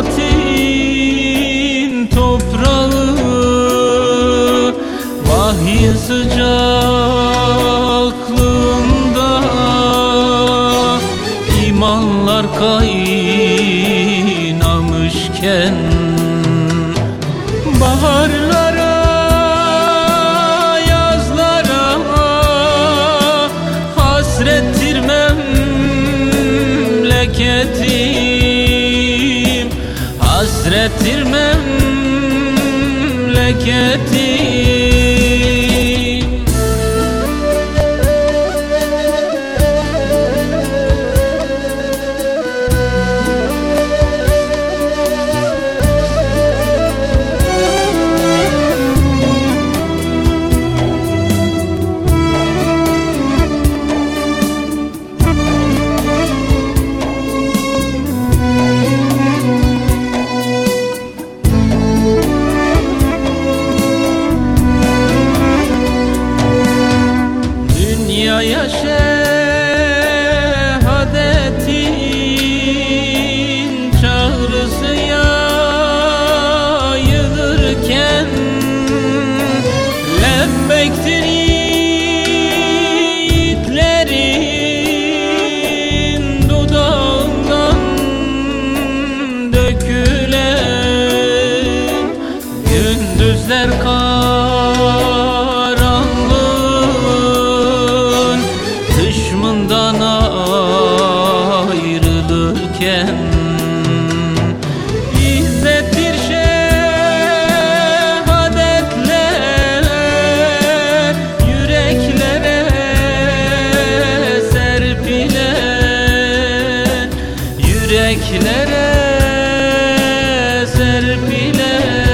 hasretin toprağı Vahyin sıcaklığında imanlar kaynamışken Baharlara, yazlara hasrettir memleketim Hasrettir memleketim sana ayrılırken İzzettir şehadetler Yüreklere serpilen Yüreklere serpilen